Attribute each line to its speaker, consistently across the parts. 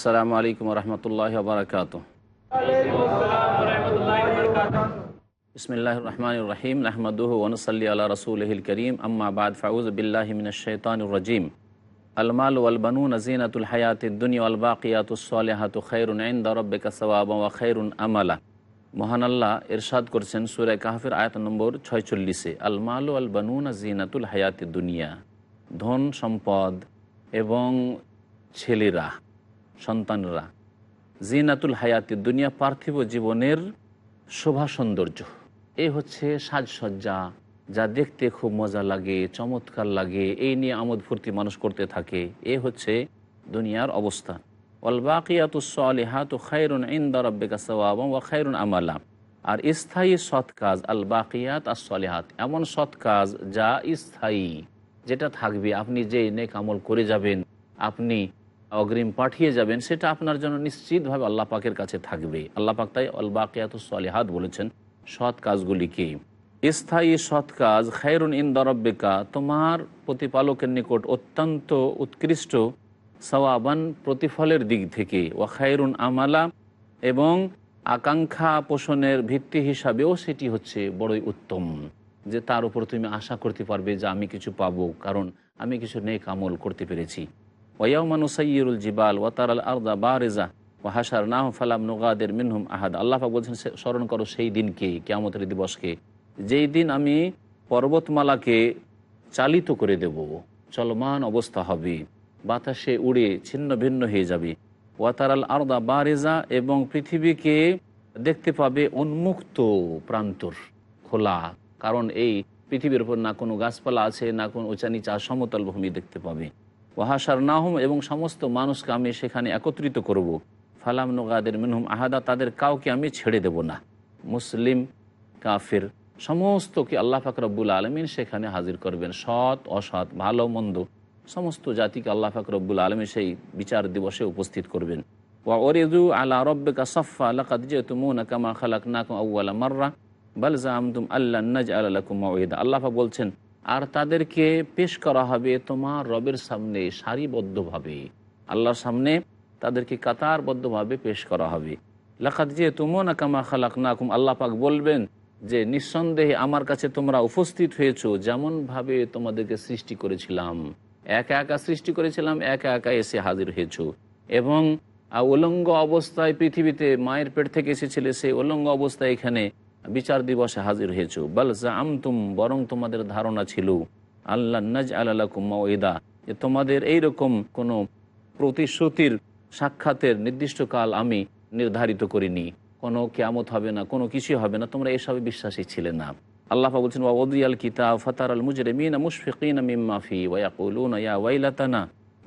Speaker 1: আসসালামু আলাইকুম রহমতুল্লাহ বারকাত বিসমিল্লাহ রহমান রহিম আহমদুহ ওনসল্লি আল্লাহ রসুলহিল করিম। আম্মা বাদ ফাউজ বিল্লাহমিনশানুরজিম আলমাল ওয়ালবানু নজিনাতুল হায়াত দুনিয়া আলবাকিয়াতুসলেহাত খৈরুন ইন দরব্বিকা সওয়াবা ওয়া খৈরুন আমালা। মহান আল্লাহ এরশাদ করছেন সুরে কাহাফের আয়াত নম্বর ছয়চল্লিশে। আলমাল আলবানু নজিনাতুল হায়াত দুনিয়া। ধন সম্পদ এবং ছেলেরা। সন্তানরা। জিনাতুল হায়াতি দুনিয়া পার্থিব জীবনের শোভা সৌন্দর্য। এই হচ্ছে সাজসজ্জা, যা দেখতে খুব মজা লাগে, চমৎকার লাগে এই নিয়ে আমোদ ফুর্তি মানুষ করতে থাকে। এ হচ্ছে দুনিয়ার অবস্থা। অলবাকিয়াতুসলিহাত খায়রুন ইন্দারব্বিকা সওয়াবম ওয়া খায়রুন আমালা। আর স্থায়ী সৎ কাজ, আল বাকিয়াত আর সলেহাত। এমন সৎ কাজ যা স্থায়ী, যেটা থাকবে, আপনি যে নেক আমল করে যাবেন, আপনি অগ্রিম পাঠিয়ে যাবেন, সেটা আপনার জন্য নিশ্চিতভাবে আল্লাহ পাকের কাছে থাকবে। আল্লাহ পাক তাই অলবাকিয়াত সালিহাত বলেছেন, সৎ কাজগুলিকে স্থায়ী সৎ কাজ, খায়রুন ইন দরব্বিকা তোমার প্রতিপালকের নিকট অত্যন্ত উৎকৃষ্ট সওয়াবান প্রতিফলের দিক থেকে ও খায়রুন আমালা, এবং আকাঙ্ক্ষা পোষণের ভিত্তি হিসাবেও সেটি হচ্ছে বড়ই উত্তম। যে তার উপর তুমি আশা করতে পারবে যে আমি কিছু পাবো, কারণ আমি কিছু নেক আমল করতে পেরেছি। জিবাল নাহ ফালাম নুগাদের মিনহুম আহাদ স্মরণ করো সেই দিনকে, কেয়ামতের দিবসকে। যেই দিন আমি পর্বতমালাকে চালিত করে দেব, চলমান অবস্থা হবে, বাতাসে উড়ে ছিন্ন ভিন্ন হয়ে যাবে। ওয়াতারাল আরদা বারেজা এবং পৃথিবীকে দেখতে পাবে উন্মুক্ত প্রান্তর খোলা। কারণ এই পৃথিবীর উপর না কোনো গাছপালা আছে, না কোনো উঁচা নিচা সমতল ভূমি দেখতে পাবে। ওয়াহাসার নাহম এবং সমস্ত মানুষকে আমি সেখানে একত্রিত করব। ফালাম নগাদের মিনহুম আহাদা, তাদের কাউকে আমি ছেড়ে দেব না। মুসলিম, কাফির, সমস্তকে আল্লাহ ফাকরবুল আলমিন সেখানে হাজির করবেন। সৎ, অসৎ, ভালো, মন্দ, সমস্ত জাতিকে আল্লাহ ফাকরবুল আলমী সেই বিচার দিবসে উপস্থিত করবেন। ওয়া ওরেজু আলা রব্বিকা সফা লাকাদ জিতুমুনা কামা খালাকনাকুম আউওয়ালা মাররা, বাল জামতুম আল্লাহ নাজ আলাকুম মাউইদা আল্লাহ বলছেন আর তাদেরকে পেশ করা হবে তোমার রবের সামনে সারিবদ্ধভাবে। আল্লাহর সামনে তাদেরকে কাতারবদ্ধভাবে পেশ করা হবে। লাখাত যে তুমো না কামা খালাক নাকুম আল্লাহ পাক বলবেন যে, নিঃসন্দেহে আমার কাছে তোমরা উপস্থিত হয়েছ যেমনভাবে তোমাদেরকে সৃষ্টি করেছিলাম। একা একা সৃষ্টি করেছিলাম, একা একা এসে হাজির হয়েছ। এবং উলঙ্গ অবস্থায় পৃথিবীতে মায়ের পেট থেকে এসেছিলে, সেই উলঙ্গ অবস্থায় এখানে বিচার দিবসে হাজির হয়েছ। আমতুম বরং তোমাদের ধারণা ছিল, আল্লাহ নজ আল্লাহদা যে তোমাদের এইরকম কোনো প্রতিশ্রুতির সাক্ষাতের নির্দিষ্ট কাল আমি নির্ধারিত করিনি। কোনো কেয়ামত হবে না, কোনো কিছু হবে না, তোমরা এসবে বিশ্বাসী ছিলে না। আল্লাহ বলছেন ওয়াদি আল কিতাব ফতার আল মুজরে মিনা মুশফিকিন মিম্মাফি ওয়াকুলুন ইয়া ওয়াইলাতানা,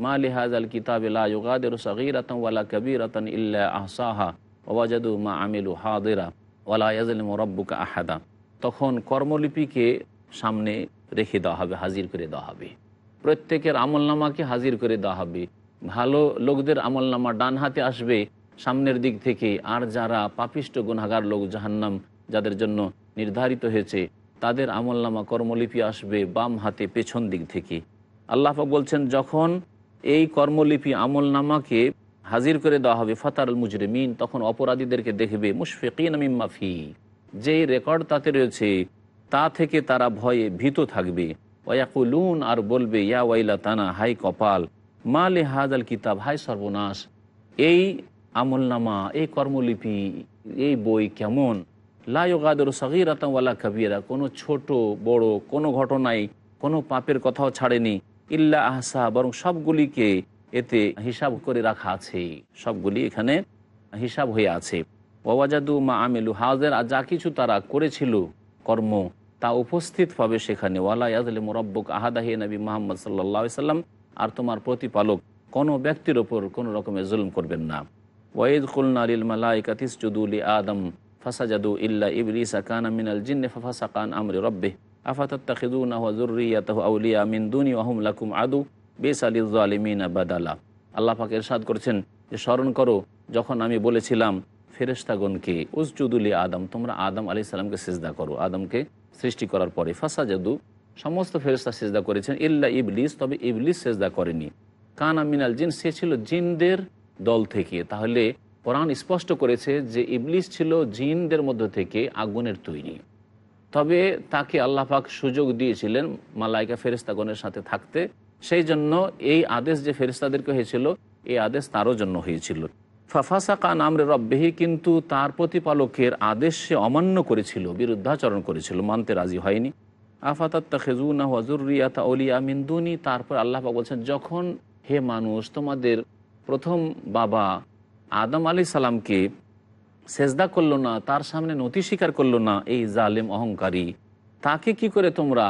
Speaker 1: মা লিহাজ আল কিতাব লা ইউগাদিরু সাগীরাতান ওয়ালা কাবীরাতান ইল্লা আহসাহা ওয়াজাদু মা আমিলু হাদিরা। ওয়ালা ইয়াজলিম রব্বুকা আহাদা। তখন কর্মলিপিকে সামনে রেখে দেওয়া হবে, হাজির করে দেওয়া হবে। প্রত্যেকের আমলনামাকে হাজির করে দেওয়া হবে। ভালো লোকদের আমলনামা ডান হাতে আসবে, সামনের দিক থেকে আর যারা পাপিষ্ট গুনাগার লোক জাহান্নাম, যাদের জন্য নির্ধারিত হয়েছে, তাদের আমলনামা, কর্মলিপি আসবে বাম হাতে পেছন দিক থেকে। আল্লাহ বলছেন, যখন এই কর্মলিপি আমলনামাকে হাজির করে দেওয়া হবে ফাতার মুজরিমিন, তখন অপরাধীদেরকে দেখবে মুশফিকিন মিম্মাফি যেই রেকর্ড তাতে রয়েছে, তা থেকে তারা ভয়ে ভীত থাকবে। ওয়াকুলুন আর বলবে, ইয়া ওয়াইলা তানা হাই কপাল, মা লে হাজাল কিতাব, হাই সর্বনাশ, এই আমলনামা, এই কর্মলিপি, এই বই কেমন? লাইগাদর সগিরাতাওয়ালা কাবিরা, কোনো ছোট, বড়, কোনো ঘটনায় কোনো পাপের কথাও ছাড়েনি, ইল্লা আহসা, বরং সবগুলিকে এতে হিসাব করে রাখা আছে। সবগুলি এখানে হিসাব হয়ে আছে। ওয়াজাদু মা আমিলু হাজের, আর যা কিছু তারা করেছিল, কর্ম, তা উপস্থিত পাবে সেখানে। ওয়ালা ইয়াজলে মোরব্বক আহাদাহি নবী মোহাম্মদ সাল্লা সাল্লাম, আর তোমার প্রতিপালক কোনো ব্যক্তির ওপর কোনো রকমের জুলুম করবেন না। ওয়াইদ কুলনারিল মালাইকা তিসজুদুলি আদম, ফাসাজাদু ইল্লা ইবলিসা কানা মিনাল জিন্নে ফাফাসাকান আমরি রব্বে আফাতাত্তাখিদুনাহু ওয়া যুররিয়াতাহু আউলিয়া মিন দুনি ওয়া হুম লাকুম আদু। বিসালিয জালিমিনা বাদালা আল্লাহ পাক ইরশাদ করেছেন যে, স্মরণ করো, যখন আমি বলেছিলাম ফেরেশতাগণকে উসজুদুলি আদম তোমরা আদম আলী সালামকে সিজদা করো। আদমকে সৃষ্টি করার পরে ফাঁসা জাদু সমস্ত ফেরেশতা সিজদা করেছেন। ইল্লা ইবলিস তবে ইবলিস সেজদা করেনি। কান মিনাল জিন সে ছিল জিনদের দল থেকে। তাহলে কোরআন স্পষ্ট করেছে যে, ইবলিস ছিল জিনদের মধ্য থেকে আগুনের তৈরি। তবে তাকে আল্লাহ পাক সুযোগ দিয়েছিলেন মালাইকা ফেরিস্তাগণের সাথে থাকতে। সেই জন্য এই আদেশ যে ফেরিস্তাদেরকে হয়েছিল, এই আদেশ তারও জন্য হয়েছিল। ফাফাসা কান আমরে রব্বেহি, কিন্তু তার প্রতিপালকের আদেশ সে অমান্য করেছিল, বিরুদ্ধাচরণ করেছিল, মানতে রাজি হয়নি। আফাতাত্তা খেজুনা হজুরিয়াতা অলিয়া মিন্দুনি তারপর আল্লাহ বলছেন, যখন হে মানুষ, তোমাদের প্রথম বাবা আদম আলী সালামকে সেজদা করল না, তার সামনে নথি স্বীকার করল না, এই জালেম অহংকারী, তাকে কি করে তোমরা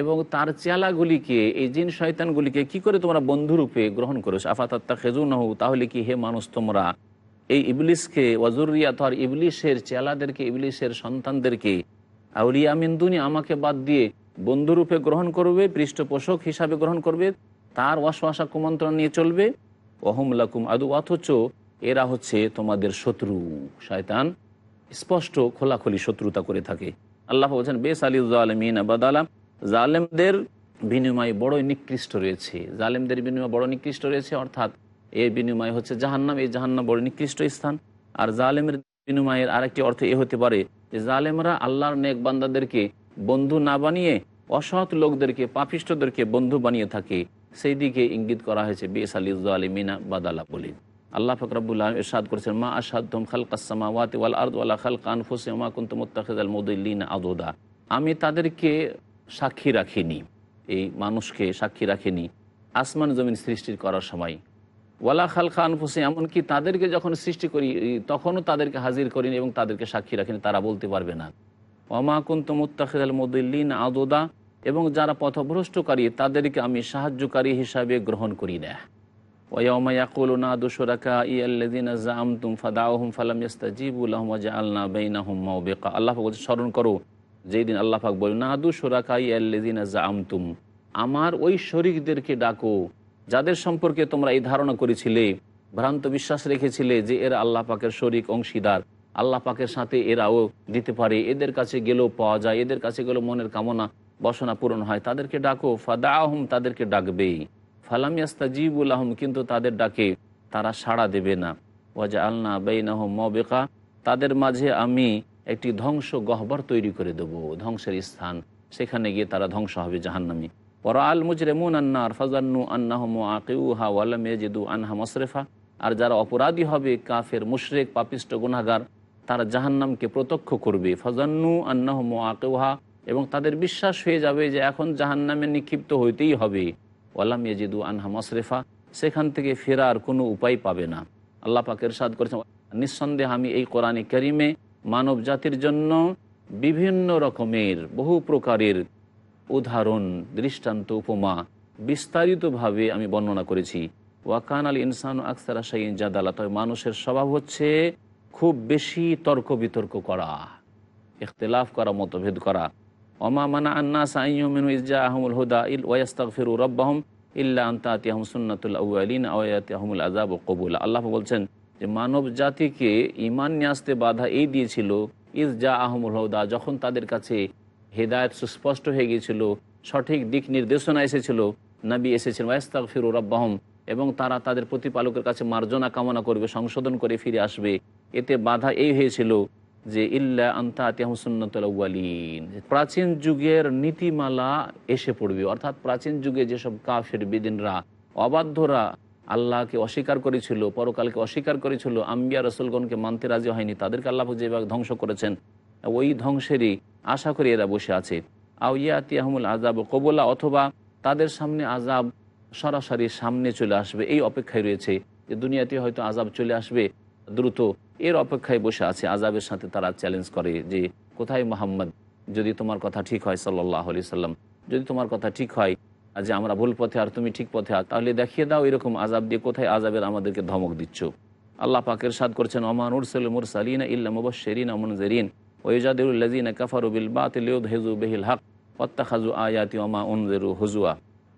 Speaker 1: এবং তার চেলাগুলিকে, এই জিন শয়তানগুলিকে কি করে তোমরা বন্ধুরূপে গ্রহণ করেছ? আফাতাত্তা খেজু নহু তাহলে কি হে মানুষ তোমরা? এই ইবলিসকে ওয়াজুরিয়াত আর ইবলিশের চেলাদেরকে, ইবলিশের সন্তানদেরকে, আউলিয়া মিন্দুনি আমাকে বাদ দিয়ে বন্ধুরূপে গ্রহণ করবে, পৃষ্ঠপোষক হিসাবে গ্রহণ করবে, তার ওয়াসওয়াসা কুমন্ত্রণ নিয়ে চলবে। ওহম লাকুম আদু, অথচ এরা হচ্ছে তোমাদের শত্রু, শয়তান। স্পষ্ট খোলাখুলি শত্রুতা করে থাকে। আল্লাহ বলছেন বেস আলী জালমিন আবাদালাম জালেমদের বিনিময় বড়ই নিকৃষ্ট রয়েছে। জালেমদের বিনিময় বড় নিকৃষ্ট রয়েছে, অর্থাৎ এর বিনিময় হচ্ছে জাহান্নাম। এই জাহান্নাম বড় নিকৃষ্ট স্থান। আর জালেমের বিনিময়ের আরেকটি অর্থ এ হতে পারে যে, জালেমরা আল্লাহর নেক বান্দাদেরকে বন্ধু না বানিয়ে, অসৎ লোকদেরকে, পাপিষ্টদেরকে বন্ধু বানিয়ে থাকে। সেই দিকে ইঙ্গিত করা হয়েছে বেস আলী জালিমিনা বাদালা বলে। আল্লাহ ফকরাবুল্লাহ ইরশাদ করেছেন, মা আসাদম খালকাসমা ওয়াতে ওয়াল আর্দ ওয়ালা খাল কানফুসে মা কুন্ত মুত্তাখিদ আল মুদিল্লিন আদোদা। আমি তাদেরকে সাক্ষী রাখেনি, এই মানুষকে সাক্ষী রাখেনি আসমান জমিন সৃষ্টি করার সময়। ওয়ালা খান ফুসে এমনকি তাদেরকে যখন সৃষ্টি করি, তখনও তাদেরকে হাজির করিনি এবং তাদেরকে সাক্ষী রাখেনি, তারা বলতে পারবে না। অমাকুন্ত মুত্তাখিদ আল মদুল্লিন আদোদা, এবং যারা পথভ্রষ্টকারী, তাদেরকে আমি সাহায্যকারী হিসাবে গ্রহণ করি না। জাম আল্লাহ স্মরণ করো যেই দিন আল্লাহ পাক বলেন, নাদু শোরাকাই আল্লাযিনা জাআমতুম আমার ওই শরিকদেরকে ডাকো, যাদের সম্পর্কে তোমরা এই ধারণা করেছিলে, ভ্রান্ত বিশ্বাস রেখেছিলে যে এরা আল্লাহ পাকের শরিক অংশীদার। আল্লাহ পাকের সাথে এরাও দিতে পারে। এদের কাছে গেলেও পাওয়া যায়, এদের কাছে গেলেও মনের কামনা বসনা পূরণ হয়। তাদেরকে ডাকো ফাদাহুম তাদেরকে ডাকবেই ফালাম ইয়াস্তাজিবুল আহম কিন্তু তাদের ডাকে, তারা সাড়া দেবে না। ওয়াজা আল্লাহ বেইনাহম মবেকা, তাদের মাঝে আমি একটি ধ্বংস গহ্বর তৈরি করে দেবো, ধ্বংসের স্থান। সেখানে গিয়ে তারা ধ্বংস হবে জাহান্নামি। ওরা আল মুজরেমুন আন্নার ফাজান্নু আন্নাহম আকিউহা ওয়ালাম এজেদু আনহা মশরেফা আর যারা অপরাধী হবে, কাফের, মুশরেক, পাপিষ্ট গুনাগার তারা জাহান্নামকে প্রত্যক্ষ করবে। ফজান্নু আন্নাহম আকিউহা, এবং তাদের বিশ্বাস হয়ে যাবে যে এখন জাহান্নামে নিক্ষিপ্ত হইতেই হবে। ওয়ালাম ইয়াজিদু আনহা মশরেফা সেখান থেকে ফেরার কোনো উপায় পাবে না। আল্লাহ পাকের সাদ করেছেন, নিঃসন্দেহে আমি এই কোরআনে করিমে মানব জাতির জন্য বিভিন্ন রকমের বহু প্রকারের উদাহরণ, দৃষ্টান্ত, উপমা বিস্তারিতভাবে আমি বর্ণনা করেছি। ওয়াকান আল ইনসান আকসার আশাইন জাদালা তবে মানুষের স্বভাব হচ্ছে খুব বেশি তর্ক বিতর্ক করা, ইখতলাফ করা, মতভেদ করা। ওমা মানা আন্না সাইমিন আহমুল হুদা ইল ওয়াস্তাক ফিরু রব্বাহম ইল্লা আন্তাতি আহম সুন্নাতুল আউআলিন আয়াতি আহমুল আজাব কবুল। আল্লাহ বলছেন যে মানব জাতিকে ইমান নিয়ে আসতে বাধা এই দিয়েছিল, ইজ যা আহমুল হৌদা যখন তাদের কাছে হেদায়ত সুস্পষ্ট হয়ে গিয়েছিল, সঠিক দিক নির্দেশনা এসেছিল, নবী এসেছেন ওয়াস্তাক ফিরু রব্বাহম এবং তারা তাদের প্রতিপালকের কাছে মার্জনা কামনা করবে, সংশোধন করে ফিরে আসবে। এতে বাধা এই হয়েছিল যে, ইল্লা আন্তা আতিয়াহসুন্নতলিন প্রাচীন যুগের নীতিমালা এসে পড়বে। অর্থাৎ প্রাচীন যুগে যেসব কাফের, বিদিনরা, অবাধ্যরা আল্লাহকে অস্বীকার করেছিল, পরকালকে অস্বীকার করেছিল, আম্বিয়া রসুলগণকে মানতে রাজি হয়নি, তাদেরকে আল্লাহ যেভাবে ধ্বংস করেছেন, ওই ধ্বংসেরই আশা করে এরা বসে আছে। আউ ইয়াতি আহমুল আজাব কবলা, অথবা তাদের সামনে আজাব সরাসরি সামনে চলে আসবে, এই অপেক্ষায় রয়েছে যে দুনিয়াতে হয়তো আজাব চলে আসবে দ্রুত, এর অপেক্ষায় বসে আছে আজাবের সাথে তারা চ্যালেঞ্জ করে যে কোথায় মোহাম্মদ, যদি তোমার কথা ঠিক হয় সাল্লাহ আলি সাল্লাম, যদি তোমার কথা ঠিক হয় যে আমরা ভুল পথে আর তুমি ঠিক পথে আর, তাহলে দেখিয়ে দাও এরকম আজাব দিয়ে কোথায় আজাবের আমাদেরকে ধমক দিচ্ছ। আল্লাহ পাকের সাদ করছেন ওমান উরসল মুরসালিনা ইল্লা মুবশরিন আমনজরিন ওয়েজাদুল্লাজিন কাফারু বিল বাতিল বিহিল হক ওয়াত্তাখাজু আয়াতি ওমা উনজিরু হুজুয়া।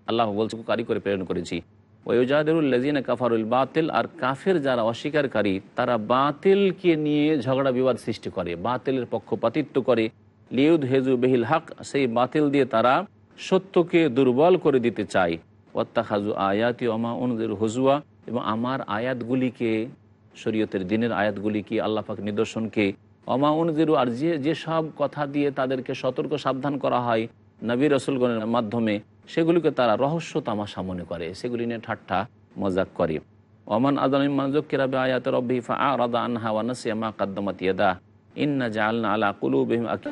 Speaker 1: আল্লাহ বলছে কারি করে প্রেরণ করেছি। ওয়ুজাদুল্লাজিন কাফারুল বাতিল, আর কাফের যারা অস্বীকারী, তারা বাতিলকে নিয়ে ঝগড়া বিবাদ সৃষ্টি করে, বাতিলের পক্ষপাতিত্ব করে। লিউদ হেজু বেহিল হক, সেই বাতিল দিয়ে তারা সত্যকে দুর্বল করে দিতে চাই। অত্যাখাজু আয়াতি অমা অনুদের হজুয়া এবং আমার আয়াতগুলিকে, শরীয়তের দিনের আয়াতগুলিকে আল্লাহাক নিদর্শনকে অমা অনুদেরু আর যে যেসব কথা দিয়ে তাদেরকে সতর্ক সাবধান করা হয় নবী রসুলগণের মাধ্যমে, সেগুলিকে তারা রহস্য তামা সামনে করে, সেগুলি নিয়ে ঠাট্টা, মজাক করে। অমান আদানি মানজক কিরাবে আয়াত রব্বি ফা আরাদা আনহা ওয়ানা কাদ্দমাতিয়া মা কাদ্দামাত ইয়াদা ইন্না জাআলনা আলা কুলুবিহিম আকি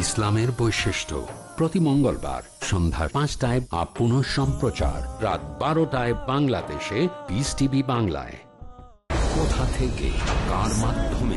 Speaker 2: ইসলামের বৈশিষ্ট্য। প্রতি মঙ্গলবার সন্ধ্যা পাঁচটায় আপ পুনঃ সম্প্রচার। রাত বারোটায় বাংলাদেশে বিস টিভি বাংলায়। কোথা থেকে, কার মাধ্যমে?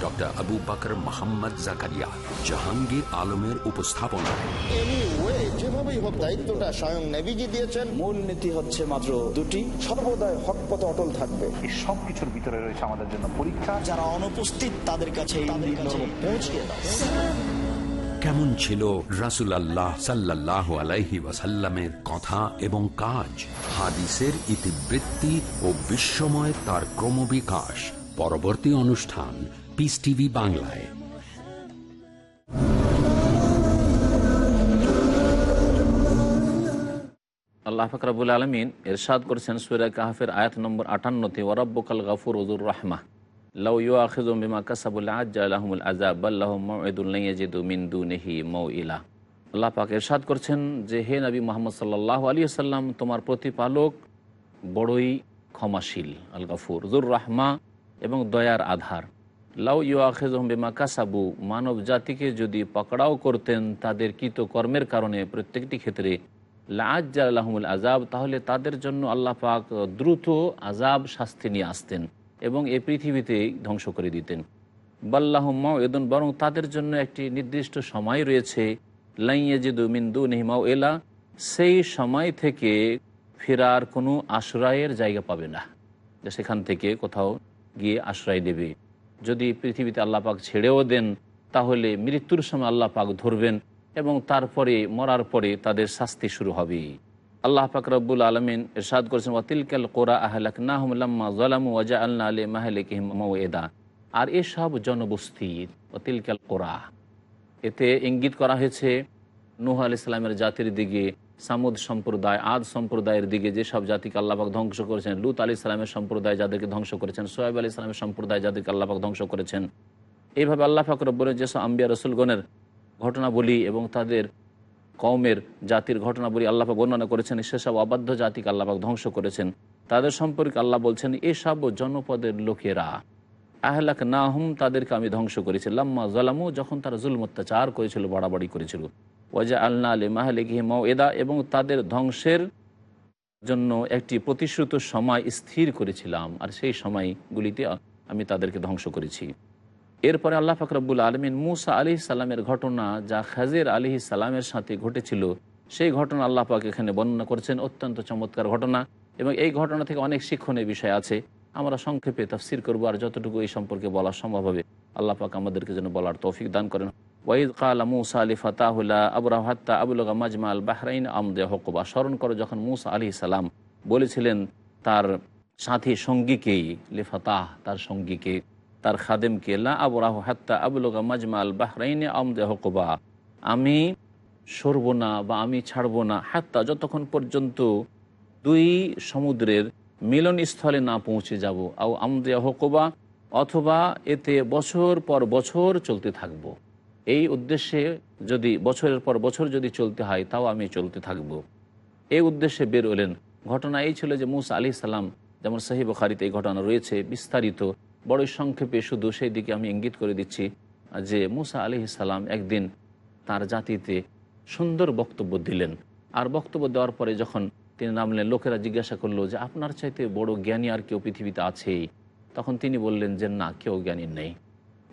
Speaker 2: Doctor Abu Bakar Mohammad Zakaria Jahangir আলমের উপস্থাপনায়
Speaker 3: anyway, যেভাবেই হোক দায়িত্বটা স্বয়ং নেভিজি দিয়েছেন।
Speaker 4: মূল নীতি হচ্ছে মাত্র দুটি।
Speaker 5: সর্বদাই হক পথে অটল থাকবে।
Speaker 6: এই সব ভিতরে রয়েছে আমাদের জন্য পরীক্ষা।
Speaker 4: যারা অনুপস্থিত তাদের কাছে পৌঁছে
Speaker 2: কেমন ছিল রাসুল আল্লাহ সাল্লাহ আলাইহি ওয়াসাল্লামের কথা এবং কাজ? হাদিসের ইতিবৃত্তি ও বিশ্বময় তার ক্রমবিকাশ। পরবর্তী অনুষ্ঠান পিস টিভি বাংলায়
Speaker 1: আল্লাহ ফাকরাবুল আলমিন এরশাদ করেছেন সুরা কাহাফের আয়াত নম্বর আটান্নতে ওরাব্বকাল গাফুর উজুর রাহমা লাউ ইউ আখিজুম বিমা কাসাবুল আজ্জালাহমুল আজাব আল্লাহ মঈদুল্লাইয়াজিদু মিন দুনিহি মৌইলা আল্লাহ পাক এরশাদ করছেন যে, হে নবী মোহাম্মদ সাল্লাহ আলী সাল্লাম তোমার প্রতিপালক বড়ই ক্ষমাশীল, আল গাফুর জুর রাহমা এবং দয়ার আধার। লাউ ইউ আখেজম বেমা কাসাবু। মানব জাতিকে যদি পকড়াও করতেন তাদের কৃত কর্মের কারণে প্রত্যেকটি ক্ষেত্রে লাজ্জালাহমুল আজাব তাহলে তাদের জন্য আল্লাহ পাক দ্রুত আজাব শাস্তি নিয়ে আসতেন এবং এই পৃথিবীতেই ধ্বংস করে দিতেন। বাল্লাহম্মা এদন বরং তাদের জন্য একটি নির্দিষ্ট সময় রয়েছে। লাইয়েজিদু মিন্দু নেহিমাও এলা সেই সময় থেকে ফেরার কোনো আশ্রয়ের জায়গা পাবে না। সেখান থেকে কোথাও গিয়ে আশ্রয় দেবে। যদি পৃথিবীতে আল্লাহ পাক ছেড়েও দেন, তাহলে মৃত্যুর সময় আল্লাহ পাক ধরবেন এবং তারপরে মরার পরে তাদের শাস্তি শুরু হবে। আল্লাহ পাক রব্বুল আলমিন এরশাদ করেছেন, ওয়াতিলকাল কোরা আহলাক নাহমুল্লাম্মা জলামু ওয়াজা আল্লাহ আলী মাহলিক এদা আর এসব জনবস্তির ওতিলকাল কোরা। এতে ইঙ্গিত করা হয়েছে, নুহ আল ইসলামের জাতির দিকে সামুদ সম্প্রদায়, আদ সম্প্রদায়ের দিকে যেসব জাতিকে আল্লাপাক ধ্বংস করেছেন, লুত আলি ইসলামের সম্প্রদায় যাদেরকে ধ্বংস করেছেন সোহেব আলী ইসলামের সম্প্রদায় যাদেরকে আল্লাপাক ধ্বংস করেছেন। এইভাবে আল্লাহ ফাকর বলেন যেসব আম্বিয়া রসুলগণের ঘটনাবলী এবং তাদের কওমের জাতির ঘটনাবলী আল্লাপাক বর্ণনা করেছেন, সেসব অবাধ্য জাতিকে আল্লাপাক ধ্বংস করেছেন। তাদের সম্পর্কে আল্লাহ বলছেন, এসব জনপদের লোকেরা আহলাক না হুম তাদেরকে আমি ধ্বংস করেছি। লাম্মা জালামু, যখন তারা জুল অত্যাচার করেছিল, বাড়াবাড়ি করেছিল। ওয়াজা আল্লাহ আলী মাহলিকি এদা এবং তাদের ধ্বংসের জন্য একটি প্রতিশ্রুত সময় স্থির করেছিলাম। আর সেই সময়গুলিতে আমি তাদেরকে ধ্বংস করেছি। এরপরে আল্লাহ ফাকরাবুল আলমিন মুসা আলি সাল্লামের ঘটনা যা খাজের আলি সালামের সাথে ঘটেছিল, সেই ঘটনা আল্লাহ পাক এখানে বর্ণনা করেছেন। অত্যন্ত চমৎকার ঘটনা এবং এই ঘটনা থেকে অনেক শিক্ষণীয় বিষয় আছে। আমরা সংক্ষেপে তাফসির করব আর যতটুকু এই সম্পর্কে বলা সম্ভব হবে, আল্লাহ পাক আমাদেরকে যেন বলার তৌফিক দান করেন। ওয়াইদ কালা মুসা আলী ফাতাহুল্লাহ আবুরা হাত্তা আবুল মাজমা আল বাহরাইন আমদে হকুবা স্মরণ করো যখন মুসা আলী সালাম বলেছিলেন, তার সাথী সঙ্গীকেই লেফাতাহ তার সঙ্গীকে, তার খাদেমকে লা আবরাহ হাত্তা আবুল মাজমা আল বাহরাইনে আমদে হকুবা আমি সরব না বা আমি ছাড়ব না, হাত্তা যতক্ষণ পর্যন্ত দুই সমুদ্রের মিলনস্থলে না পৌঁছে যাব, আও আমদিয়া হকবা, অথবা এতে বছর পর বছর চলতে থাকব। এই উদ্দেশ্যে যদি বছরের পর বছর যদি চলতে হয়, তাও আমি চলতে থাকব। এই উদ্দেশ্যে বের হলেন। ঘটনা এই ছিল যে মুসা আলি সাল্লাম যেমন সাহি খারিতে এই ঘটনা রয়েছে, বিস্তারিত বড় সংক্ষেপে শুধু সেই দিকে আমি ইঙ্গিত করে দিচ্ছি যে মুসা আলি সাল্লাম একদিন তার জাতিতে সুন্দর বক্তব্য দিলেন। আর বক্তব্য দেওয়ার পরে যখন তিনি নামলেন, লোকেরা জিজ্ঞাসা করল যে, আপনার চাইতে বড় জ্ঞানী আর কেউ পৃথিবীতে আছেই? তখন তিনি বললেন যে, না, কেউ জ্ঞানী নেই।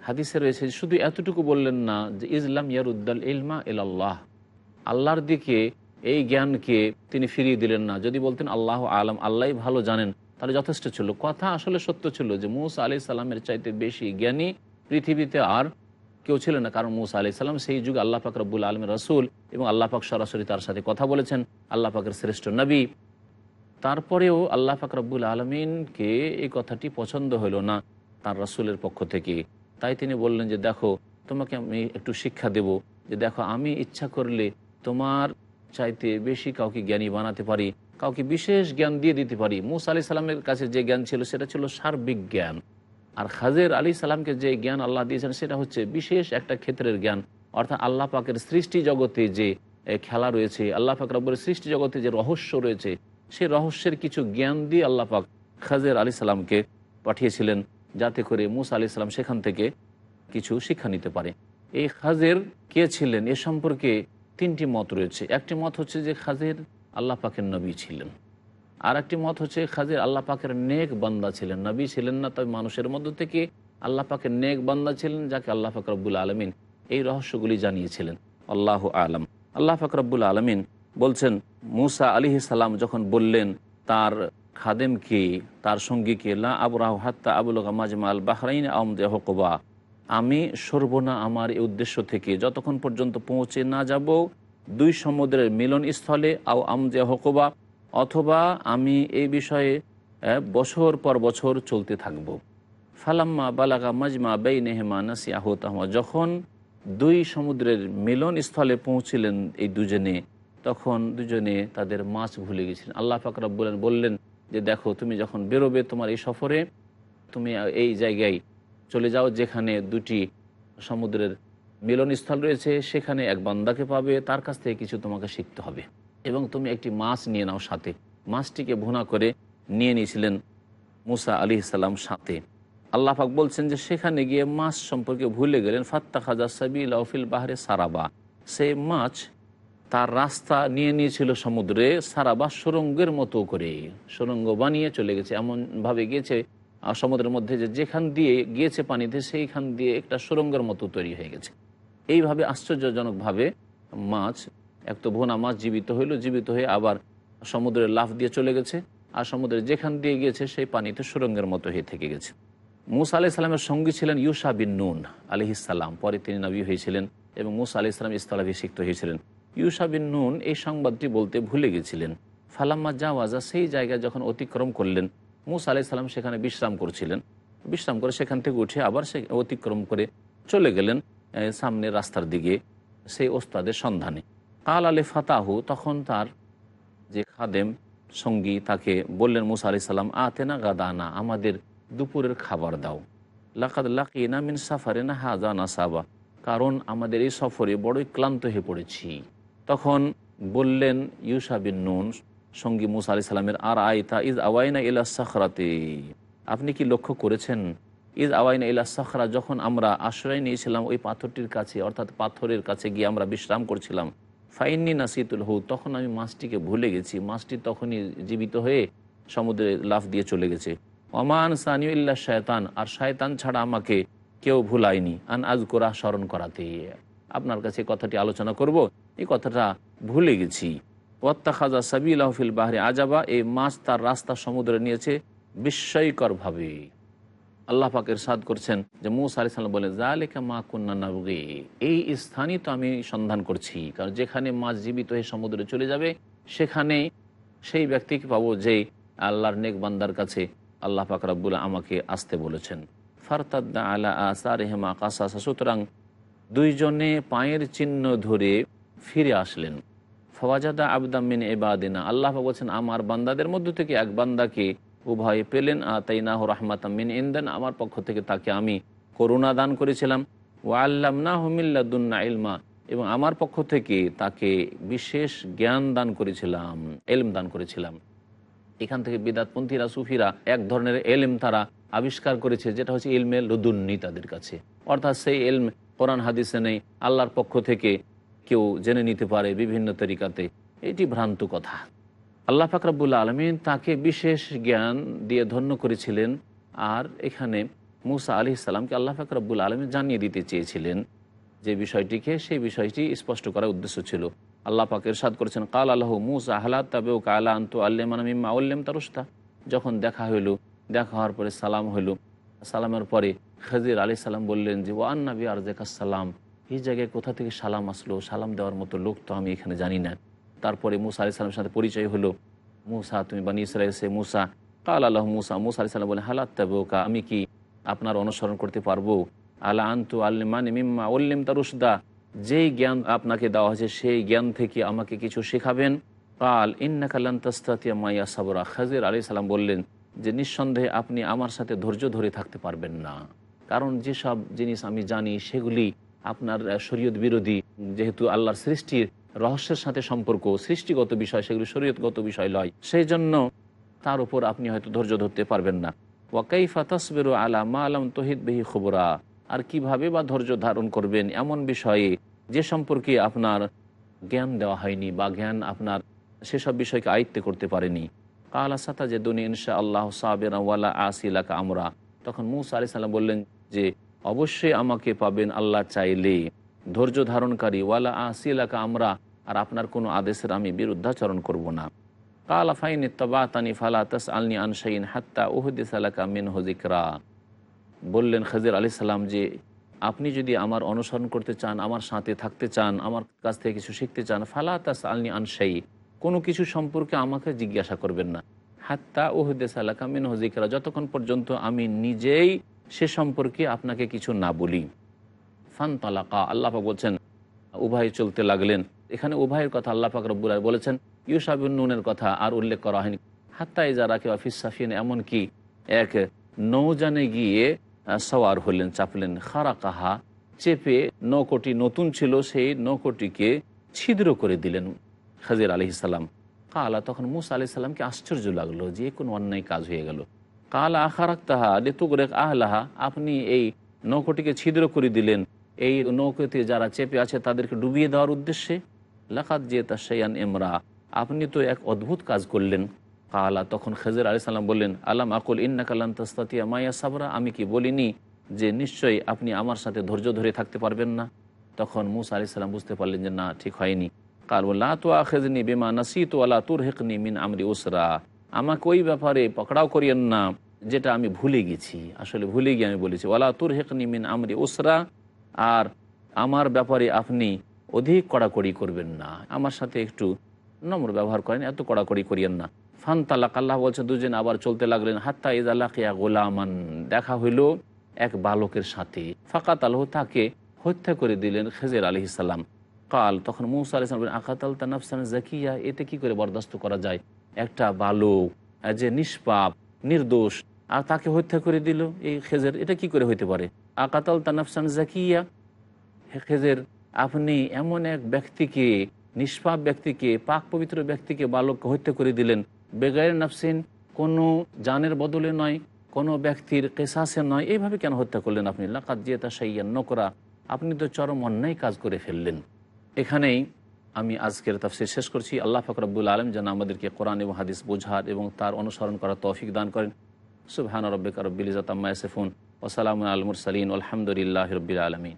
Speaker 1: হাদিসে রয়েছে শুধু এতটুকু বললেন না যে ইসলাম ইয়ারুদ্দাল ইলমা আল্লাহ আল্লাহর দিকে এই জ্ঞানকে তিনি ফিরিয়ে দিলেন না। যদি বলতেন আল্লাহ আলম আল্লাহ ভালো জানেন, তাহলে যথেষ্ট ছিল। কথা আসলে সত্য ছিল যে মুসা আলি সাল্লামের চাইতে বেশি জ্ঞানী পৃথিবীতে আর কেউ ছিল না। কারণ মুসা আলি সাল্লাম সেই যুগে আল্লাহ পাক রব্বুল আলমের রসুল এবং আল্লাহ পাক সরাসরি তার সাথে কথা বলেছেন। আল্লাহ পাকের শ্রেষ্ঠ নবী। তারপরেও আল্লাহ পাক রব্বুল আলমিনকে এই কথাটি পছন্দ হলো না তার রসুলের পক্ষ থেকে। তাই তিনি বললেন যে, দেখো, তোমাকে আমি একটু শিক্ষা দেব যে, দেখো, আমি ইচ্ছা করলে তোমার চাইতে বেশি কাউকে জ্ঞানী বানাতে পারি, কাউকে বিশেষ জ্ঞান দিয়ে দিতে পারি। মুসা আলি সাল্লামের কাছে যে জ্ঞান ছিল, সেটা ছিল সার্বিক জ্ঞান। আর খাজের আলী সালামকে যে জ্ঞান আল্লাহ দিয়েছেন, সেটা হচ্ছে বিশেষ একটা ক্ষেত্রের জ্ঞান। অর্থাৎ আল্লাহ পাকের সৃষ্টি জগতে যে খেলা রয়েছে, আল্লাহ পাক রব্বরের সৃষ্টি জগতে যে রহস্য রয়েছে সেই রহস্যের কিছু জ্ঞান দিয়ে আল্লাহ পাক খাজের আলী সালামকে পাঠিয়েছিলেন। যাতে করে মুসা আলি সাল্লাম সেখান থেকে কিছু শিক্ষা নিতে পারে। এই খাজের কে ছিলেন? এ সম্পর্কে তিনটি মত রয়েছে। একটি মত হচ্ছে যে খাজের আল্লাহ পাকের নবী ছিলেন। আর একটি মত হচ্ছে খাজির আল্লাহ পাকের নেক বান্দা ছিলেন। নবী ছিলেন না, তবে মানুষের মধ্য থেকে আল্লাহ পাকের নেক বান্দা ছিলেন, যাকে আল্লাহ ফাকরবুল আলমিন এই রহস্যগুলি জানিয়েছিলেন। আল্লাহ আলম। আল্লাহ ফাকরবুল আলমিন বলছেন, মুসা আলি সালাম যখন বললেন তার খাদেমকে তার সঙ্গীকে লা আবরাহ হাত্তা আবুল মাজমা আল বাহরাইন আমদে হকবা। আমি সর্বনা আমার এই উদ্দেশ্য থেকে যতক্ষণ পর্যন্ত পৌঁছে না যাব, দুই সমুদ্রের মিলনস্থলে আও আমদে হকবা, অথবা আমি এই বিষয়ে বছর পর বছর চলতে থাকব। ফালাম্মা বালাগা মাজমা বেই নেহমা নাসিয়াহতাহমা যখন দুই সমুদ্রের মিলন স্থলে পৌঁছিলেন এই দুজনে, তখন দুজনে তাদের মাছ ভুলে গেছিলেন। আল্লাহ ফাকরাব বলেন বললেন যে দেখো, তুমি যখন বেরোবে তোমার এই সফরে, তুমি এই জায়গায় চলে যাও যেখানে দুটি সমুদ্রের মিলনস্থল রয়েছে, সেখানে এক বান্দাকে পাবে, তার কাছ থেকে কিছু তোমাকে শিখতে হবে। এবং তুমি একটি মাছ নিয়ে নাও সাথে। মাছটিকে ভুনা করে নিয়ে নিয়েছিলেন মুসা আলি ইসাল্লাম সাথে। আল্লাহ পাক বলছেন যে সেখানে গিয়ে মাছ সম্পর্কে ভুলে গেলেন ফাত্তা খাজা সাবি লাউফিল বাহারে সারাবা। সেই মাছ তার রাস্তা নিয়ে নিয়েছিল সমুদ্রে সারাবা সুরঙ্গের মতো করে। সুরঙ্গ বানিয়ে চলে গেছে, এমনভাবে গিয়েছে, আর সমুদ্রের মধ্যে যে যেখান দিয়ে গিয়েছে পানিতে, সেইখান দিয়ে একটা সুরঙ্গের মতো তৈরি হয়ে গেছে। এইভাবে আশ্চর্যজনকভাবে মাছ, এক তো ভোনা মাছ জীবিত হইল, জীবিত হয়ে আবার সমুদ্রের লাফ দিয়ে চলে গেছে, আর সমুদ্রের যেখান দিয়ে গিয়েছে, সেই পানিতে সুরঙ্গের মতো হয়ে থেকে গেছে। মুসা আলি সাল্লামের সঙ্গী ছিলেন ইউসা বিন নুন আলিহিসাল্লাম পরে তিনি নবী হয়েছিলেন এবং মুসা আলি ইসলাম ইস্তলাভিষিক্ত হয়েছিলেন। ইউসা বিন নুন এই সংবাদটি বলতে ভুলে গেছিলেন। ফালাম্মা জাওয়াজা সেই জায়গায় যখন অতিক্রম করলেন, মুসা আলি সাল্লাম সেখানে বিশ্রাম করছিলেন। বিশ্রাম করে সেখান থেকে উঠে আবার সে অতিক্রম করে চলে গেলেন সামনে রাস্তার দিকে, সেই ওস্তাদের সন্ধানে। কাল আলে ফাতাহু, তখন তার যে খাদেম সঙ্গী তাকে বললেন, মুসা আলি সাল্লাম আতেনা গাদানা, আমাদের দুপুরের খাবার দাও। লাকাদ লাকিনা মিন সাফারে না হাজানা সাবা কারণ আমাদের এই সফরে বড়ই ক্লান্ত হয়ে পড়েছি। তখন বললেন, ইউসা বিন নুন, সঙ্গী মুসা আলি সাল্লামের আর আয়তা ইজ আওয়াইনা ইলা সাখরাতে? আপনি কি লক্ষ্য করেছেন? ইজ আওয়াইনা ইলা সাখরা, যখন আমরা আশ্রয় নিয়েছিলাম ওই পাথরটির কাছে, অর্থাৎ পাথরের কাছে গিয়ে আমরা বিশ্রাম করছিলাম, ফাইন্নি নাসিতুল হু তখন আমি মাছটিকে ভুলে গেছি। মাছটি তখনই জীবিত হয়ে সমুদ্রে লাফ দিয়ে চলে গেছে। ওমান সানিউল্লাহ শায়তান আর শয়তান ছাড়া আমাকে কেউ ভুলায়নি আন আজ কোরা স্মরণ করাতে আপনার কাছে কথাটি আলোচনা করব। এই কথাটা ভুলে গেছি। ওয়াত্তা খাজা সাবিল আহফিল বাহরে আজাবা, এই মাছ তার রাস্তা সমুদ্রে নিয়েছে বিস্ময়করভাবে। আল্লাহ পাকের সাদ করছেন যে মুসা আলি সাল্লাম বলে জালেকা মা কন্যা নাবগে। এই স্থানই তো আমি সন্ধান করছি, কারণ যেখানে মাছ জীবিত হয়ে সমুদ্রে চলে যাবে, সেখানে সেই ব্যক্তিকে পাবো যে আল্লাহর নেক বান্দার কাছে আল্লাহ পাক রাব্বুল আমাকে আসতে বলেছেন। ফারতাদ্দা আলা আসার হেমা কাসাসা, সুতরাং দুইজনে পায়ের চিহ্ন ধরে ফিরে আসলেন। ফওয়াজাদা আবদামিন এবাদিনা আল্লাহ বলছেন, আমার বান্দাদের মধ্য থেকে এক বান্দাকে উভয় পেলেন, আতাইনাহ রাহমাতামিন ইন্দান, আমার পক্ষ থেকে তাকে আমি করুণা দান করেছিলাম। ও আল্লাম না হুমিল্লাদুন্না ইলমা, এবং আমার পক্ষ থেকে তাকে বিশেষ জ্ঞান দান করেছিলাম এলম দান করেছিলাম। এখান থেকে বিদাতপন্থীরা, সুফিরা এক ধরনের এলম তারা আবিষ্কার করেছে, যেটা হচ্ছে ইলমে লুদুন্নি তাদের কাছে। অর্থাৎ সেই এলম কোরআন, হাদিসে নেই। আল্লাহর পক্ষ থেকে কেউ জেনে নিতে পারে বিভিন্ন তরিকাতে। এটি ভ্রান্ত কথা। আল্লাহ ফাকরাবুল্লা আলমিন তাকে বিশেষ জ্ঞান দিয়ে ধন্য করেছিলেন। আর এখানে মুসা আলি সাল্লামকে আল্লাহ ফাকরাবুল আলমিন জানিয়ে দিতে চেয়েছিলেন যে বিষয়টিকে, সেই বিষয়টি স্পষ্ট করার উদ্দেশ্য ছিল। আল্লাহ পাক এরশাদ করেছেন, কাল আল্লাহ মুসা আহলাদ তাবেও কালা আন্তু আল্লেমানিম্মা উল্লেম তারুস্তা যখন দেখা হইল, দেখা হওয়ার পরে সালাম হইল। সালামের পরে খাজির আলি সালাম বললেন যে ওয়ান নবী আর সালাম। এই জায়গায় কোথা থেকে সালাম আসলো? সালাম দেওয়ার মতো লোক তো আমি এখানে জানি না। তারপরে মুসা আলি সালামের সাথে পরিচয় হলো। মুসা, তুমি বানি ইসরায়েল সে মুসা। কাল আল্লাহ মুসা। মুসা আলি সাল্লাম বলেন হালাত আমি কি আপনার অনুসরণ করতে পারব? আলা আন্তু আল্লিমান মিম্মা উল্লিম তারুসদা যেই জ্ঞান আপনাকে দেওয়া হয়েছে, সেই জ্ঞান থেকে আমাকে কিছু শেখাবেন? কাল ইন্নাকাল্লান তাস্তাতিয়া মাইয়া সাবরা। খাজির আলি সাল্লাম বললেন যে, নিঃসন্দেহে আপনি আমার সাথে ধৈর্য ধরে থাকতে পারবেন না। কারণ যেসব জিনিস আমি জানি, সেগুলি আপনার শরীয়ত বিরোধী, যেহেতু আল্লাহর সৃষ্টির রহস্যের সাথে সম্পর্ক, সৃষ্টিগত বিষয়, সেগুলি শরীয়তগত বিষয় লয়। সেই জন্য তার উপর আপনি হয়তো ধৈর্য ধরতে পারবেন না। ওয়াকাইফা তসবের আলা মা আলম তহিদ বেহি খবরা। আর কীভাবে বা ধৈর্য ধারণ করবেন এমন বিষয়ে যে সম্পর্কে আপনার জ্ঞান দেওয়া হয়নি বা জ্ঞান আপনার সেসব বিষয়কে আয়ত্তে করতে পারেনি। কালা সাতা যে দুনি ইনশা আল্লাহ সাবের ওয়ালা আসিলাকা আমরা। তখন মুসা আলি সাল্লাম বললেন যে অবশ্যই আমাকে পাবেন আল্লাহ চাইলে ধৈর্য ধারণকারী, ওয়ালা আসি এলাকা আমরা, আর আপনার কোনো আদেশের আমি বিরুদ্ধাচরণ করব না। কালা ফাইন তবাতানি ফালা তাস আলনি আনসাইন হাত্তা উহদিস আলাকা মিন হজিকরা বললেন খাজির আলি সাল্লাম যে, আপনি যদি আমার অনুসরণ করতে চান, আমার সাথে থাকতে চান, আমার কাছ থেকে কিছু শিখতে চান, ফালা তাস আলনি আনসাই কোনো কিছু সম্পর্কে আমাকে জিজ্ঞাসা করবেন না। হাত্তা ওহদেস আলাকা মিন হজিকরা যতক্ষণ পর্যন্ত আমি নিজেই সে সম্পর্কে আপনাকে কিছু না বলি। ফান তালাকা আল্লাপা বলছেন, উভয় চলতে লাগলেন। এখানে উভয়ের কথা আল্লাহ আলামিন বলেছেন, ইউসাবিন নুনের কথা আর উল্লেখ করা হয়নি। হাত্তা ইজারা কেউ ফিস সাফিন, এমনকি এক নৌজানে গিয়ে সওয়ার হলেন, চাপলেন। খারা কাহা চেপে নৌকোটি নতুন ছিল, সেই নৌকোটিকে ছিদ্র করে দিলেন খাজির আলি সাল্লাম কালা, তখন মুসা আলি সাল্লামকে আশ্চর্য লাগল যে কোনো অন্যায় কাজ হয়ে গেল। কালা আখারাক তাহা, লেতুগরেক আহলাহা, আপনি এই নৌকোটিকে ছিদ্র করে দিলেন। এই নৌকোতে যারা চেপে আছে তাদেরকে ডুবিয়ে দেওয়ার উদ্দেশ্যে? লাকাত যে তাসাইয়ান এমরা আপনি তো এক অদ্ভুত কাজ করলেন। কালা তখন খেজর আলি সাল্লাম বললেন, আলাম আকুল ইন্না কালান তাস্তাতিয়া মায়া সাবরা? আমি কি বলিনি যে নিশ্চয়ই আপনি আমার সাথে ধৈর্য ধরে থাকতে পারবেন না? তখন মুসা আলি সাল্লাম বুঝতে পারলেন যে না, ঠিক হয়নি। কাল বললা তো আখেজনি বেমা নাসি তো আলা তুর হেকনি মিন আমরি উসরা। আমাকে ওই ব্যাপারে পকড়াও করিয়েন না। যেটা আমি ভুলে গেছি। আসলে ভুলে গিয়ে আমি বলেছি, ওয়ালা তুর হেকনি মিন আমরি উসরা আর আমার ব্যাপারে আপনি অধিক কড়াকড়ি করবেন না। আমার সাথে একটু নম্র ব্যবহার করেন, এত কড়াকড়ি করিয়েন না। ফান তালাক, আল্লাহ বলছে দুজন আবার চলতে লাগলেন, হাত্তা ইদ আল্লাহিয়া গোলামান। দেখা হইল এক বালকের সাথে। ফাঁকাত আল্লাহ তাকে হত্যা করে দিলেন খেজের আলি সাল্লাম কাল তখন মৌসা আলি সাল্লাম আকাতাল তানাফসান জাকিয়া এতে কি করে বরদাস্ত করা যায়? একটা বালক, যে নিষ্পাপ, নির্দোষ আর তাকে হত্যা করে দিল এই খেজের। এটা কি করে হইতে পারে? আকাতাল তানাফসান জাকিয়া খেজের, আপনি এমন এক ব্যক্তিকে, নিষ্পাপ ব্যক্তিকে, পাক পবিত্র ব্যক্তিকে বালককে হত্যা করে দিলেন। বেগায়ের নাফসিন কোনো জানের বদলে নয়, কোনো ব্যক্তির কেসাসে নয়। এইভাবে কেন হত্যা করলেন আপনি? লাকাত জিয়েতা সাইয়ান নকরা। আপনি তো চরম অন্যায় কাজ করে ফেললেন। এখানেই আমি আজকের তাফসির শেষ করছি। আল্লাহ ফকরাবুল আলম যেন আমাদেরকে কোরআন এবং হাদিস বোঝার এবং তার অনুসরণ করার তৌফিক দান করেন। সুবহান রব্বিক রব্বিল ইজাত আম্মা ইয়াসিফুন ওয়া সালামুন আল মুরসালিন আলহামদুলিল্লাহি রাব্বিল আলামিন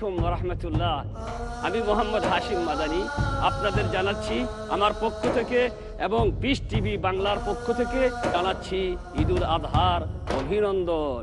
Speaker 7: আলাইকুম রহমতুল্লাহ আমি মোহাম্মদ হাশিম মাদানি, আপনাদের জানাচ্ছি আমার পক্ষ থেকে এবং পিস টিভি বাংলার পক্ষ থেকে জানাচ্ছি ঈদুল আধার অভিনন্দন।